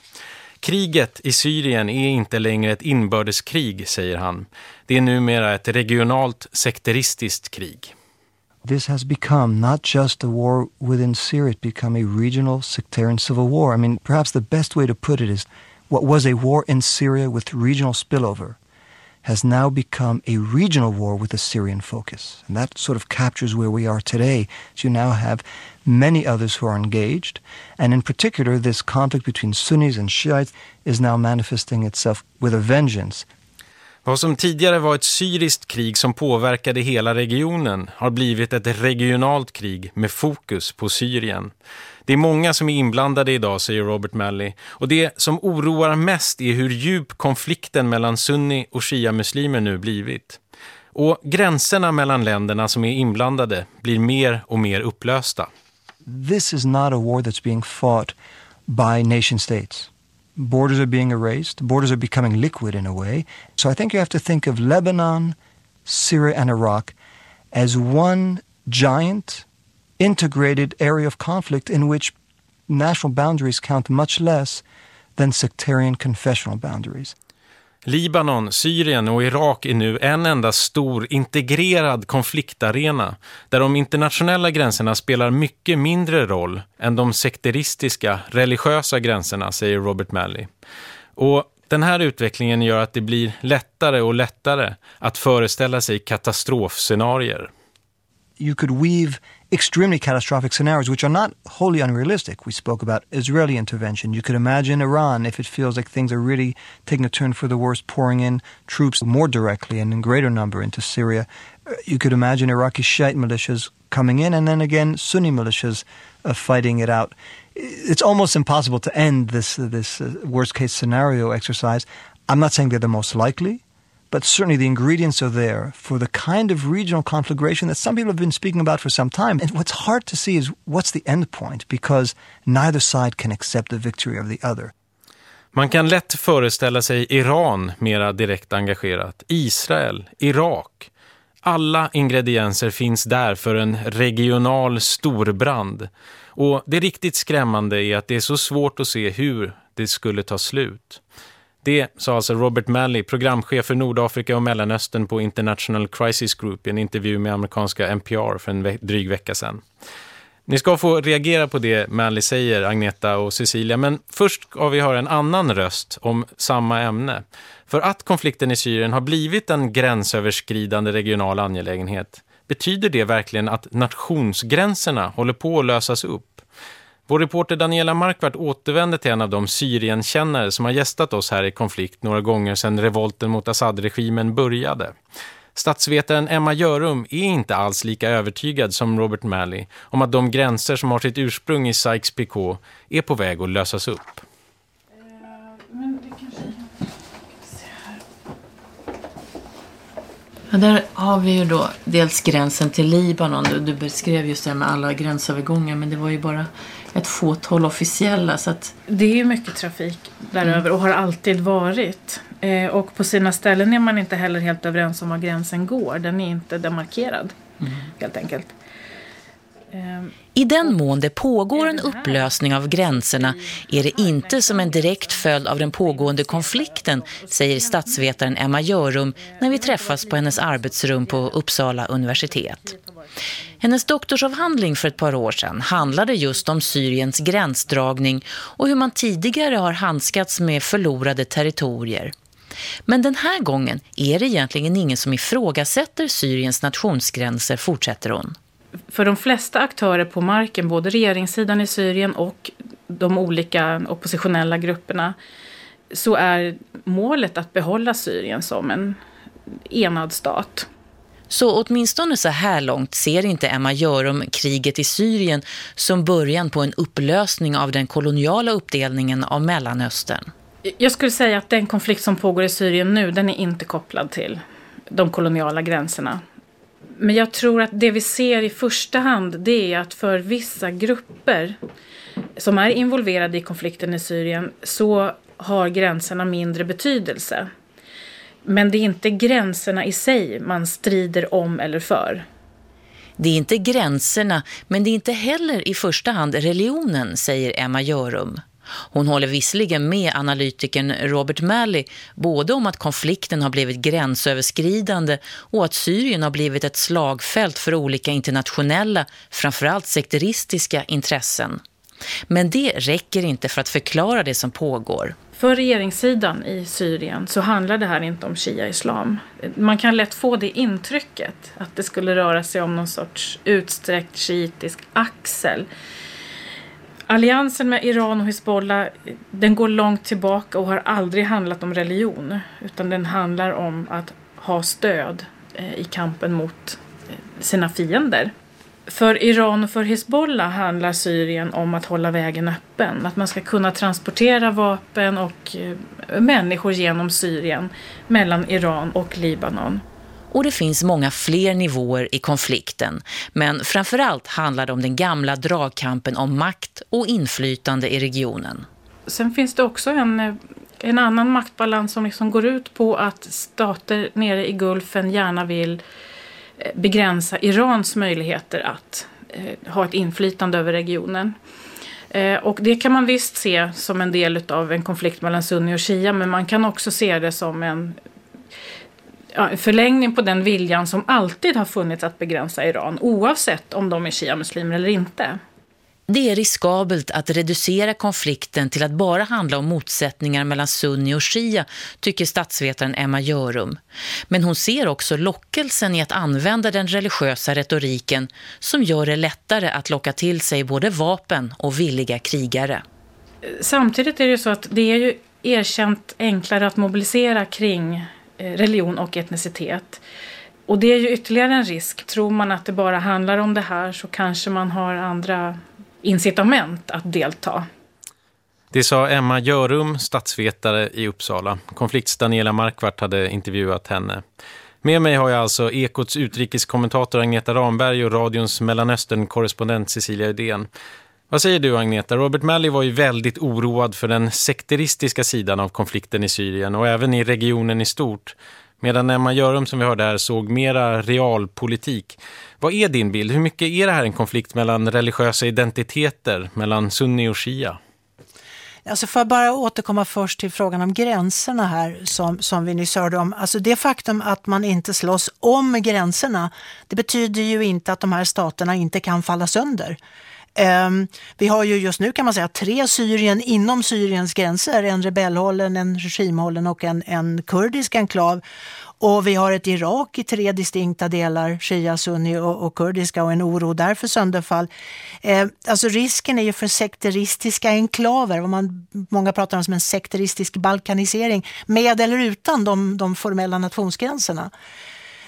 Kriget i Syrien är inte längre ett inbördeskrig, säger han. Det är numera ett regionalt sekteristiskt krig. This has become not just a war within Syria, it's become a regional sectarian civil war. I mean, perhaps the best way to put it is what was a war in Syria with regional spillover has now become a regional war with a Syrian focus. And that sort of captures where we are today. So you now have many others who are engaged. And in particular, this conflict between Sunnis and Shiites is now manifesting itself with a vengeance. Vad som tidigare var ett syriskt krig som påverkade hela regionen har blivit ett regionalt krig med fokus på Syrien. Det är många som är inblandade idag, säger Robert Malley. Och det som oroar mest är hur djup konflikten mellan sunni och shia-muslimer nu blivit. Och gränserna mellan länderna som är inblandade blir mer och mer upplösta. This is not a war that's being fought by nation states. Borders are being erased, borders are becoming liquid in a way. So I think you have to think of Lebanon, Syria, and Iraq as one giant integrated area of conflict in which national boundaries count much less than sectarian confessional boundaries. Libanon, Syrien och Irak är nu en enda stor integrerad konfliktarena där de internationella gränserna spelar mycket mindre roll än de sekteristiska, religiösa gränserna, säger Robert Malley. Och Den här utvecklingen gör att det blir lättare och lättare att föreställa sig katastrofscenarier. You could weave extremely catastrophic scenarios which are not wholly unrealistic. We spoke about Israeli intervention. You could imagine Iran if it feels like things are really taking a turn for the worse, pouring in troops more directly and in greater number into Syria. Uh, You could imagine Iraqi Shiite militias coming in and then again Sunni militias uh, fighting it out. It's almost impossible to end this uh, this uh, worst case scenario exercise. I'm not saying they're the most likely, but certainly the ingredients are there for the kind of regional conflagration that some people have been speaking about for some time. And what's hard to see is what's the end point because neither side can accept the victory of the other. Man kan lätt föreställa sig Iran mera direkt engagerat, Israel, Irak. Alla ingredienser finns där för en regional storbrand. Och det riktigt skrämmande är att det är så svårt att se hur det skulle ta slut. Det sa alltså Robert Malley, programchef för Nordafrika och Mellanöstern på International Crisis Group i en intervju med amerikanska NPR för en ve dryg vecka sedan. Ni ska få reagera på det Malley säger, Agneta och Cecilia, men först ska vi höra en annan röst om samma ämne. För att konflikten i Syrien har blivit en gränsöverskridande regional angelägenhet, betyder det verkligen att nationsgränserna håller på att lösas upp? Vår reporter Daniela Markvart återvände till en av de Syrienkännare som har gästat oss här i konflikt några gånger sedan revolten mot Assad-regimen började. Statsvetaren Emma Görum är inte alls lika övertygad som Robert Malley om att de gränser som har sitt ursprung i Sykes-Picot är på väg att lösas upp. Ja, där har vi ju då dels gränsen till Libanon. Du, du beskrev just det här med alla gränsövergångar men det var ju bara ett fåtal officiella. Så att... Det är mycket trafik däröver och har alltid varit. Eh, och på sina ställen är man inte heller helt överens om var gränsen går. Den är inte demarkerad helt enkelt. Eh, I den mån det pågår en upplösning av gränserna är det inte som en direkt följd av den pågående konflikten, säger statsvetaren Emma Görum när vi träffas på hennes arbetsrum på Uppsala universitet. Hennes doktorsavhandling för ett par år sedan handlade just om Syriens gränsdragning och hur man tidigare har handskats med förlorade territorier. Men den här gången är det egentligen ingen som ifrågasätter Syriens nationsgränser, fortsätter hon. för de flesta aktörer på marken, både regeringssidan i Syrien och de olika oppositionella grupperna, så är målet att behålla Syrien som en enad stat. Så åtminstone så här långt ser inte Emma Görum kriget i Syrien som början på en upplösning av den koloniala uppdelningen av Mellanöstern. Jag skulle säga att den konflikt som pågår i Syrien nu, den är inte kopplad till de koloniala gränserna. Men jag tror att det vi ser i första hand, det är att för vissa grupper som är involverade i konflikten i Syrien så har gränserna mindre betydelse. Men det är inte gränserna i sig man strider om eller för. Det är inte gränserna, men det är inte heller i första hand religionen, säger Emma Görum. Hon håller visserligen med analytikern Robert Malley både om att konflikten har blivit gränsöverskridande och att Syrien har blivit ett slagfält för olika internationella, framförallt sekteristiska intressen. Men det räcker inte för att förklara det som pågår. För regeringssidan i Syrien så handlar det här inte om shia-islam. Man kan lätt få det intrycket att det skulle röra sig om någon sorts utsträckt shiitisk axel. Alliansen med Iran och Hezbollah den går långt tillbaka och har aldrig handlat om religion utan den handlar om att ha stöd eh, i kampen mot eh, sina fiender. För Iran och för Hezbollah handlar Syrien om att hålla vägen öppen. Att man ska kunna transportera vapen och eh, människor genom Syrien mellan Iran och Libanon. Och det finns många fler nivåer i konflikten. Men framförallt handlar det om den gamla dragkampen om makt och inflytande i regionen. Sen finns det också en, en annan maktbalans som liksom går ut på att stater nere i Gulfen gärna vill Eh, begränsa Irans möjligheter att eh, ha ett inflytande över regionen. Eh, och det kan man visst se som en del av en konflikt mellan Sunni och Shia men man kan också se det som en ja, en förlängning på den viljan som alltid har funnits att begränsa Iran oavsett om de är shia-muslimer eller inte. Det är riskabelt att reducera konflikten till att bara handla om motsättningar mellan sunni och shia, tycker statsvetaren Emma Görum. Men hon ser också lockelsen i att använda den religiösa retoriken som gör det lättare att locka till sig både vapen och villiga krigare. Samtidigt är det ju så att det är ju erkänt enklare att mobilisera kring eh, religion och etnicitet. Och det är ju ytterligare en risk. Tror man att det bara handlar om det här så kanske man har andra incitament att delta. Det sa Emma Görum, statsvetare i Uppsala. Konflikts Daniela Markvart hade intervjuat henne. Med mig har jag alltså Ekots utrikeskommentator Agneta Ramberg och radions Mellanöstern-korrespondent Cecilia Udén. Vad säger du Agneta? Robert Malley var ju väldigt oroad för den sekteristiska sidan av konflikten i Syrien och även i regionen i stort. Medan Emma Görum som vi hörde här såg mera realpolitik. Vad är din bild? Hur mycket är det här en konflikt mellan religiösa identiteter, mellan sunni och shia? Alltså för att bara återkomma först till frågan om gränserna här som, som vi nyss hörde om. Alltså det faktum att man inte slåss om gränserna, det betyder ju inte att de här staterna inte kan falla sönder. Ehm, vi har ju just nu kan man säga tre Syrien inom Syriens gränser, en rebellhållen, en regimhållen och en, en kurdisk enklav. Och vi har ett Irak i tre distinkta delar, shia, sunni och, och kurdiska och en oro där för sönderfall. Eh, alltså risken är ju för sekteristiska enklaver, vad man, många pratar om som en sekteristisk balkanisering, med eller utan de, de formella nationsgränserna.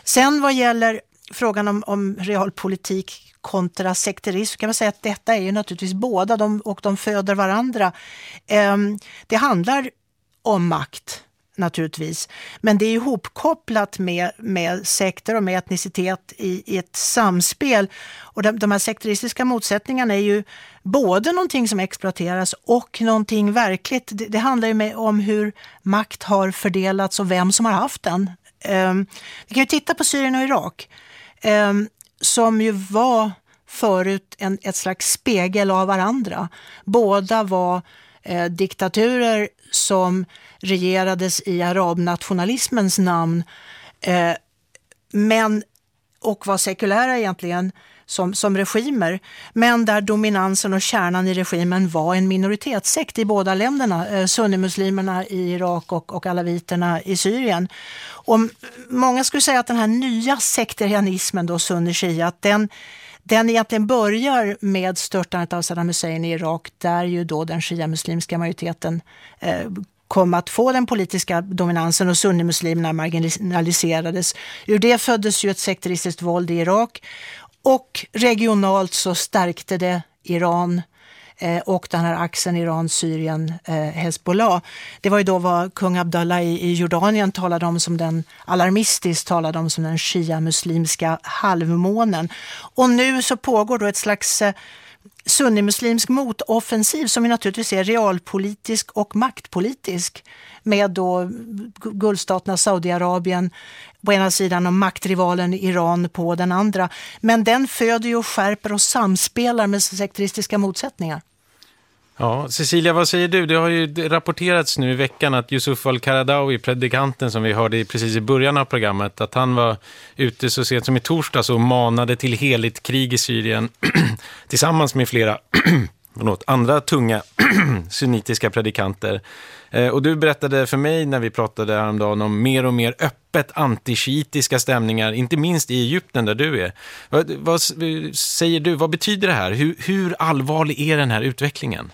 Sen vad gäller frågan om, om realpolitik kontra sekterism kan man säga att detta är ju naturligtvis båda de, och de föder varandra. Eh, det handlar om makt naturligtvis. Men det är ihopkopplat med, med sekter och med etnicitet i, i ett samspel. Och de, de här sekteristiska motsättningarna är ju både någonting som exploateras och någonting verkligt. Det, det handlar ju med, om hur makt har fördelats och vem som har haft den. Um, vi kan ju titta på Syrien och Irak um, som ju var förut en, ett slags spegel av varandra. Båda var eh, diktaturer som regerades i arabnationalismens namn eh, men, och var sekulära egentligen som, som regimer, men där dominansen och kärnan i regimen var en minoritetssekt i båda länderna, eh, sunnimuslimerna i Irak och, och alaviterna i Syrien. Och många skulle säga att den här nya sekterianismen, då, sunni-shia, den den egentligen börjar med störtandet av Saddam Hussein i Irak där ju då den shia-muslimska majoriteten eh, kom att få den politiska dominansen och sunnimuslimerna marginaliserades. Ur det föddes ju ett sekteristiskt våld i Irak och regionalt så stärkte det Iran eh, och den här axeln Iran-Syrien-Hezbollah. Eh, det var ju då vad kung Abdullah i, Jordanien talade om som den, alarmistiskt talade om som den shia-muslimska halvmånen. Och nu så pågår då ett slags eh, sunnimuslimsk motoffensiv som ju naturligtvis är realpolitisk och maktpolitisk med då Gulfstaterna Saudiarabien på ena sidan och maktrivalen Iran på den andra. Men den föder ju och skärper och samspelar med sekteristiska motsättningar. Ja, Cecilia, vad säger du? Det har ju rapporterats nu i veckan att Yusuf al-Qaradawi, predikanten som vi hörde precis i början av programmet, att han var ute så sent som i torsdags och manade till heligt krig i Syrien tillsammans med flera förlåt, andra tunga sunnitiska predikanter. Eh, och du berättade för mig när vi pratade häromdagen om mer och mer öppet antishiitiska stämningar, inte minst i Egypten där du är. Vad, vad säger du, vad betyder det här? Hur, hur allvarlig är den här utvecklingen?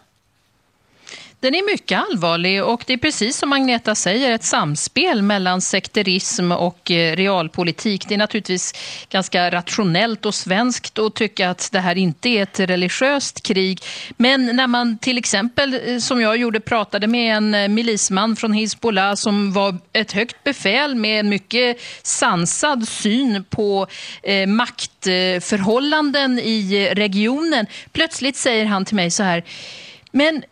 Den är mycket allvarlig och det är precis som Agneta säger ett samspel mellan sekterism och eh, realpolitik. Det är naturligtvis ganska rationellt och svenskt att tycka att det här inte är ett religiöst krig. Men när man till exempel, eh, som jag gjorde, pratade med en eh, milisman från Hizbollah som var ett högt befäl med en mycket sansad syn på eh, maktförhållanden i regionen. Plötsligt säger han till mig så här, men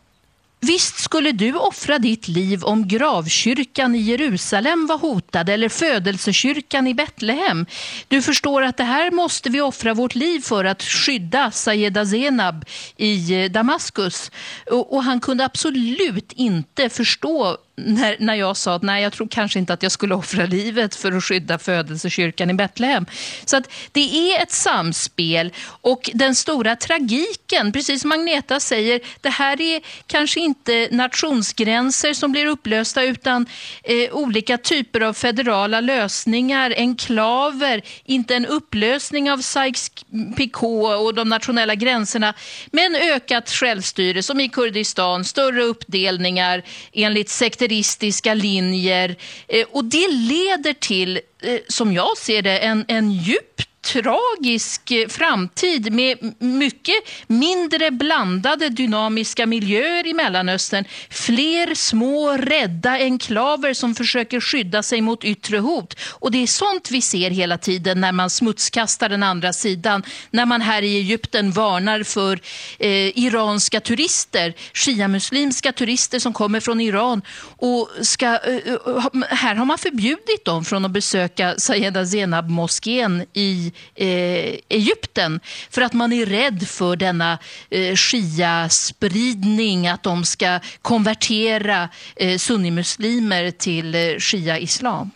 Visst skulle du offra ditt liv om gravkyrkan i Jerusalem var hotad eller födelsekyrkan i Betlehem. Du förstår att det här måste vi offra vårt liv för att skydda Sayeda Zenab i eh, Damaskus. Och, och han kunde absolut inte förstå när, när jag sa att nej, jag tror kanske inte att jag skulle offra livet för att skydda födelsekyrkan i Betlehem. Så att det är ett samspel och den stora tragiken, precis som Agneta säger, det här är kanske inte nationsgränser som blir upplösta utan eh, olika typer av federala lösningar, enklaver, inte en upplösning av Sykes-Picot och de nationella gränserna, men ökat självstyre som i Kurdistan, större uppdelningar enligt karaktäristiska linjer eh, och det leder till, eh, som jag ser det, en, en djup tragisk eh, framtid med mycket mindre blandade dynamiska miljöer i Mellanöstern. Fler små rädda enklaver som försöker skydda sig mot yttre hot. Och det är sånt vi ser hela tiden när man smutskastar den andra sidan. När man här i Egypten varnar för eh, iranska turister, shia-muslimska turister som kommer från Iran. Och ska, eh, eh här har man förbjudit dem från att besöka Sayeda Zenab-moskén i eh, Egypten för att man är rädd för denna eh, shia-spridning, att de ska konvertera eh, sunnimuslimer till eh, shia-islam.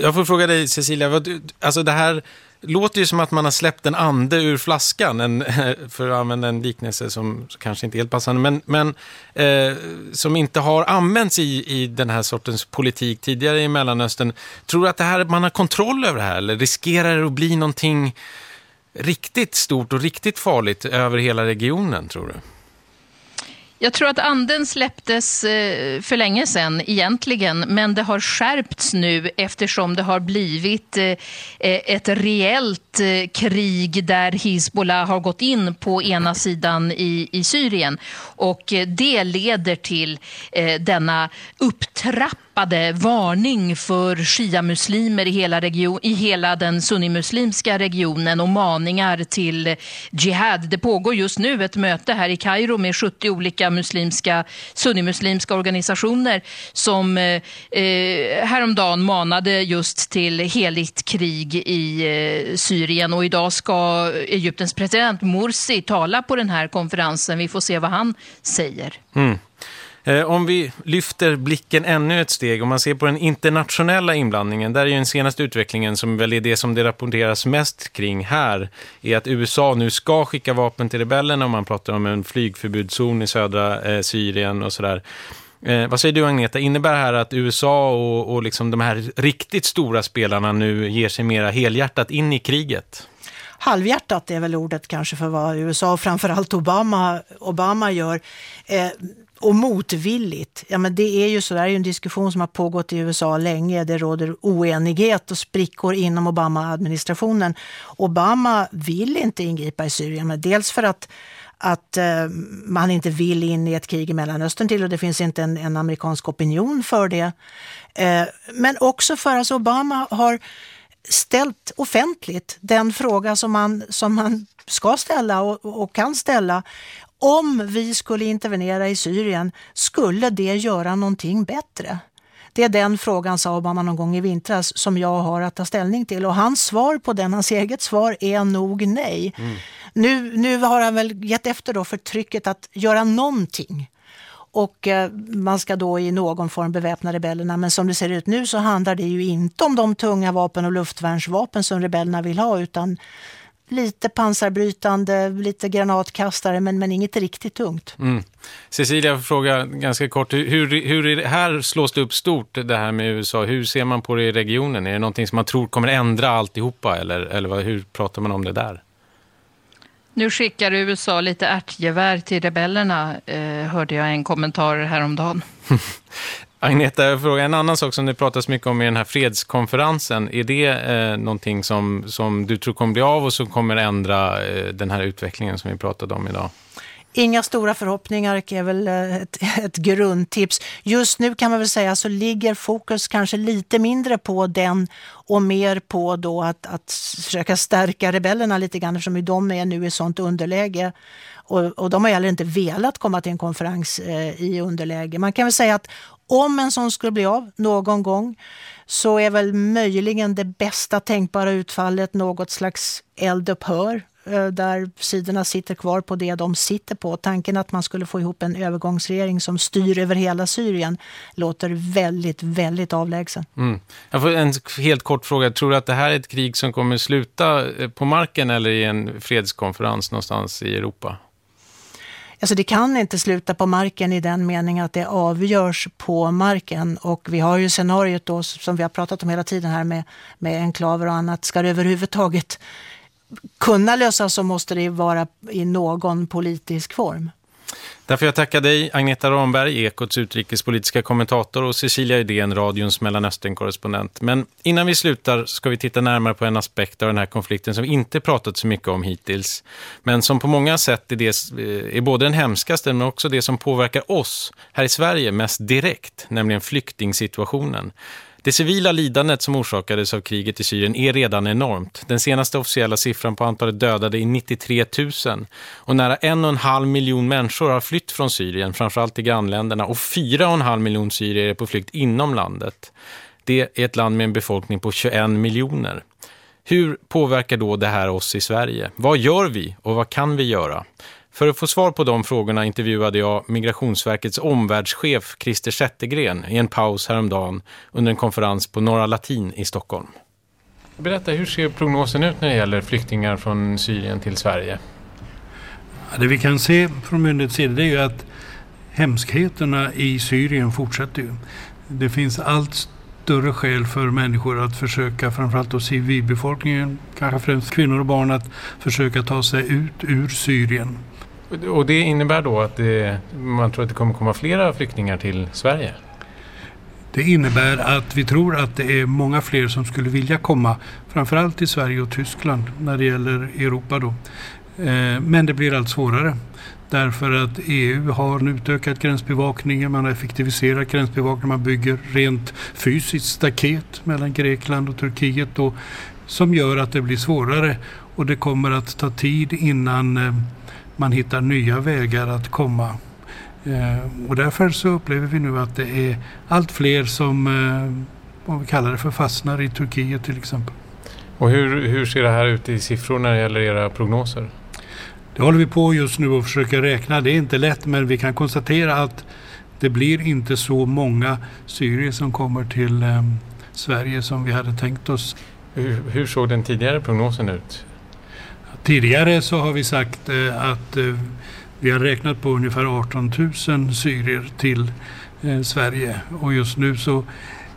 Jag får fråga dig Cecilia, vad, alltså det här låter ju som att man har släppt en ande ur flaskan, en, för att använda en liknelse som kanske inte är helt passande, men, men eh, som inte har använts i, i den här sortens politik tidigare i Mellanöstern. Tror du att det här, man har kontroll över det här eller riskerar det att bli någonting riktigt stort och riktigt farligt över hela regionen, tror du? Jag tror att anden släpptes eh, för länge sedan egentligen, men det har skärpts nu eftersom det har blivit eh, eh, ett reellt krig där Hizbollah har gått in på ena sidan i, i Syrien. Och det leder till denna upptrappning upprepade varning för shia-muslimer i hela, region, i hela den sunnimuslimska regionen och maningar till jihad. Det pågår just nu ett möte här i Kairo med 70 olika muslimska, sunnimuslimska organisationer som eh, eh, häromdagen manade just till heligt krig i eh, Syrien och idag ska Egyptens president Morsi tala på den här konferensen. Vi får se vad han säger. Mm. Eh, om vi lyfter blicken ännu ett steg, om man ser på den internationella inblandningen, där är ju den senaste utvecklingen som väl är det som det rapporteras mest kring här, är att USA nu ska skicka vapen till rebellerna och man pratar om en flygförbudszon i södra eh, Syrien och sådär. Eh, vad säger du Agneta, innebär det här att USA och, och liksom de här riktigt stora spelarna nu ger sig mera helhjärtat in i kriget? Halvhjärtat är väl ordet kanske för vad USA och framförallt Obama, Obama gör. Eh, och motvilligt. Ja, men det är ju så, det är ju en diskussion som har pågått i USA länge. Det råder oenighet och sprickor inom Obama-administrationen. Obama vill inte ingripa i Syrien, men dels för att att eh, man inte vill in i ett krig i Mellanöstern till och det finns inte en, en amerikansk opinion för det. Eh, men också för att Obama har ställt offentligt den fråga som man, som man ska ställa och, och kan ställa om vi skulle intervenera i Syrien, skulle det göra någonting bättre? Det är den frågan, sa Obama någon gång i vintras, som jag har att ta ställning till. Och hans svar på den, hans eget svar, är nog nej. Mm. Nu, nu har han väl gett efter då för trycket att göra någonting. Och eh, man ska då i någon form beväpna rebellerna. Men som det ser ut nu så handlar det ju inte om de tunga vapen och luftvärnsvapen som rebellerna vill ha, utan lite pansarbrytande, lite granatkastare, men, men inget riktigt tungt. Mm. Cecilia, jag fråga ganska kort, hur, hur är det, här slås det upp stort det här med USA? Hur ser man på det i regionen? Är det någonting som man tror kommer ändra alltihopa eller, eller vad, hur pratar man om det där? Nu skickar USA lite ärtgevär till rebellerna, eh, hörde jag en kommentar häromdagen. Agneta, jag frågar en annan sak som det pratas mycket om i den här fredskonferensen. Är det eh, någonting som, som du tror kommer bli av och som kommer ändra eh, den här utvecklingen som vi pratade om idag? Inga stora förhoppningar är väl eh, ett, ett grundtips. Just nu kan man väl säga så ligger fokus kanske lite mindre på den och mer på då att, att försöka stärka rebellerna lite grann eftersom de är nu i sånt underläge. Och, och de har heller inte velat komma till en konferens eh, i underläge. Man kan väl säga att om en sån skulle bli av någon gång så är väl möjligen det bästa tänkbara utfallet något slags eldupphör där sidorna sitter kvar på det de sitter på. Tanken att man skulle få ihop en övergångsregering som styr över hela Syrien låter väldigt, väldigt avlägsen. Mm. Jag får en helt kort fråga. Tror du att det här är ett krig som kommer sluta eh, på marken eller i en fredskonferens någonstans i Europa? Alltså det kan inte sluta på marken i den meningen att det avgörs på marken. Och vi har ju scenariot då som vi har pratat om hela tiden här med, med enklaver och annat. Ska det överhuvudtaget kunna lösas så måste det vara i någon politisk form. Därför jag tackar dig, Agneta Ramberg, Ekots utrikespolitiska kommentator och Cecilia Idén, radions Mellanöstern-korrespondent. Men innan vi slutar ska vi titta närmare på en aspekt av den här konflikten som vi inte pratat så mycket om hittills. Men som på många sätt är, det, eh, är både den hemskaste men också det som påverkar oss här i Sverige mest direkt, nämligen flyktingsituationen. Det civila lidandet som orsakades av kriget i Syrien är redan enormt. Den senaste officiella siffran på antalet dödade är 93 000 och nära en och en halv miljon människor har flytt från Syrien, framförallt i grannländerna och fyra och en halv miljon syrier är på flykt inom landet. Det är ett land med en befolkning på 21 miljoner. Hur påverkar då det här oss i Sverige? Vad gör vi och vad kan vi göra? För att få svar på de frågorna intervjuade jag Migrationsverkets omvärldschef Christer Zettergren i en paus häromdagen under en konferens på Norra Latin i Stockholm. Berätta, hur ser prognosen ut när det gäller flyktingar från Syrien till Sverige? Det vi kan se från myndighetssidan är ju att hemskheterna i Syrien fortsätter. Det finns allt större skäl för människor att försöka, framförallt då civilbefolkningen, kanske främst kvinnor och barn, att försöka ta sig ut ur Syrien. Och det innebär då att det, man tror att det kommer komma flera flyktingar till Sverige? Det innebär att vi tror att det är många fler som skulle vilja komma, framförallt till Sverige och Tyskland när det gäller Europa. Då. Eh, men det blir allt svårare därför att EU har nu utökat gränsbevakningen, man har effektiviserat gränsbevakningen, man bygger rent fysiskt staket mellan Grekland och Turkiet då, som gör att det blir svårare och det kommer att ta tid innan eh, man hittar nya vägar att komma. Eh, och därför så upplever vi nu att det är allt fler som, vad eh, vi kallar det för, fastnar i Turkiet till exempel. Och hur, hur ser det här ut i siffror när det gäller era prognoser? Det håller vi på just nu och försöker räkna. Det är inte lätt men vi kan konstatera att det blir inte så många syrier som kommer till eh, Sverige som vi hade tänkt oss. Hur, hur såg den tidigare prognosen ut? Tidigare så har vi sagt eh, att eh, vi har räknat på ungefär 18 000 syrier till eh, Sverige. Och just nu så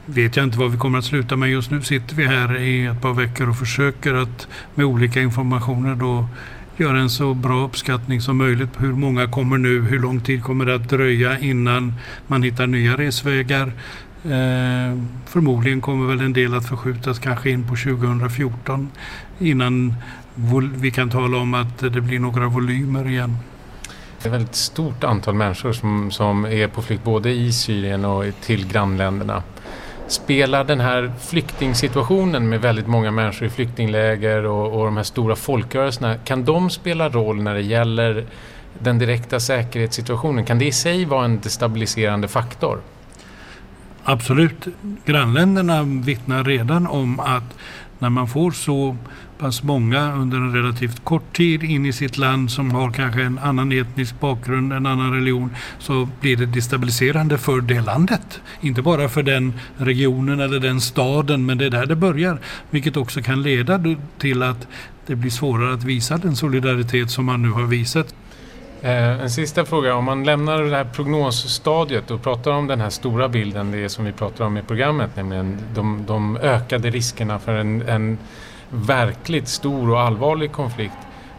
vet jag inte var vi kommer att sluta men just nu sitter vi här i ett par veckor och försöker att med olika informationer då göra en så bra uppskattning som möjligt. På hur många kommer nu, hur lång tid kommer det att dröja innan man hittar nya resvägar. Eh, förmodligen kommer väl en del att förskjutas kanske in på 2014 innan vi kan tala om att det blir några volymer igen. Det är ett väldigt stort antal människor som, som är på flykt både i Syrien och till grannländerna. Spelar den här flyktingsituationen med väldigt många människor i flyktingläger och, och de här stora folkrörelserna, kan de spela roll när det gäller den direkta säkerhetssituationen? Kan det i sig vara en destabiliserande faktor? Absolut. Grannländerna vittnar redan om att när man får så pass många under en relativt kort tid in i sitt land som har kanske en annan etnisk bakgrund, en annan religion, så blir det destabiliserande för det landet. Inte bara för den regionen eller den staden, men det är där det börjar. Vilket också kan leda till att det blir svårare att visa den solidaritet som man nu har visat. Eh, en sista fråga, om man lämnar det här prognosstadiet och pratar om den här stora bilden, det som vi pratar om i programmet, nämligen de, de ökade riskerna för en, en verkligt stor och allvarlig konflikt.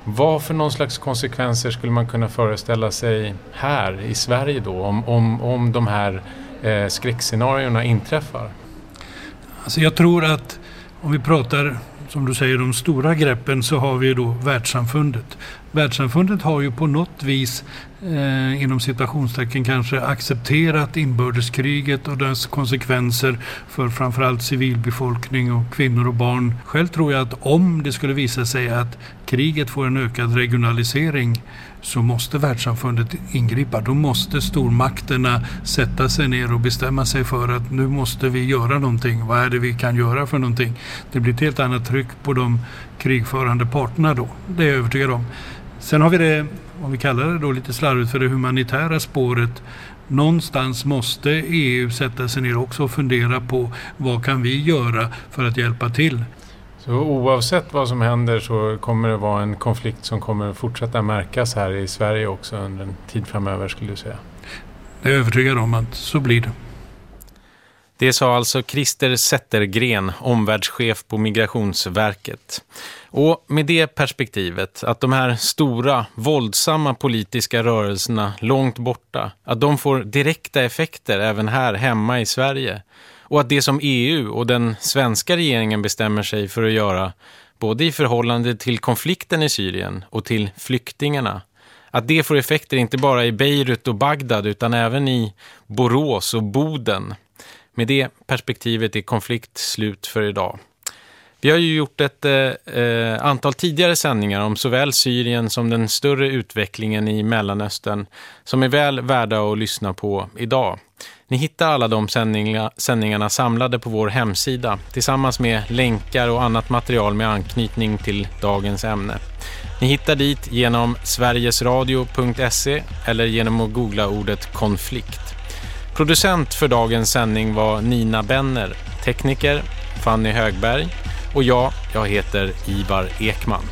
Vad för någon slags konsekvenser skulle man kunna föreställa sig här i Sverige då om, om, om de här eh, skräckscenarierna inträffar? Alltså jag tror att om vi pratar som du säger de stora greppen så har vi då världssamfundet. Världssamfundet har ju på något vis eh, inom citationstecken kanske accepterat inbördeskriget och dess konsekvenser för framförallt civilbefolkning och kvinnor och barn. Själv tror jag att om det skulle visa sig att kriget får en ökad regionalisering så måste världssamfundet ingripa. Då måste stormakterna sätta sig ner och bestämma sig för att nu måste vi göra någonting. Vad är det vi kan göra för någonting? Det blir ett helt annat tryck på de krigförande parterna då. Det är jag övertygad om. Sen har vi det, om vi kallar det då lite slarvigt för det humanitära spåret. Någonstans måste EU sätta sig ner också och fundera på vad kan vi göra för att hjälpa till. Så oavsett vad som händer så kommer det vara en konflikt som kommer fortsätta märkas här i Sverige också under en tid framöver skulle du säga? Jag är övertygad om att så blir det. Det sa alltså Christer Zettergren, omvärldschef på Migrationsverket. Och med det perspektivet, att de här stora, våldsamma politiska rörelserna långt borta, att de får direkta effekter även här hemma i Sverige. Och att det som EU och den svenska regeringen bestämmer sig för att göra, både i förhållande till konflikten i Syrien och till flyktingarna, att det får effekter inte bara i Beirut och Bagdad utan även i Borås och Boden. Med det perspektivet är konflikt slut för idag. Vi har ju gjort ett eh, antal tidigare sändningar om såväl Syrien som den större utvecklingen i Mellanöstern som är väl värda att lyssna på idag. Ni hittar alla de sändningar, sändningarna samlade på vår hemsida tillsammans med länkar och annat material med anknytning till dagens ämne. Ni hittar dit genom sverigesradio.se eller genom att googla ordet konflikt. Producent för dagens sändning var Nina Benner, tekniker Fanny Högberg och jag, jag heter Ivar Ekman.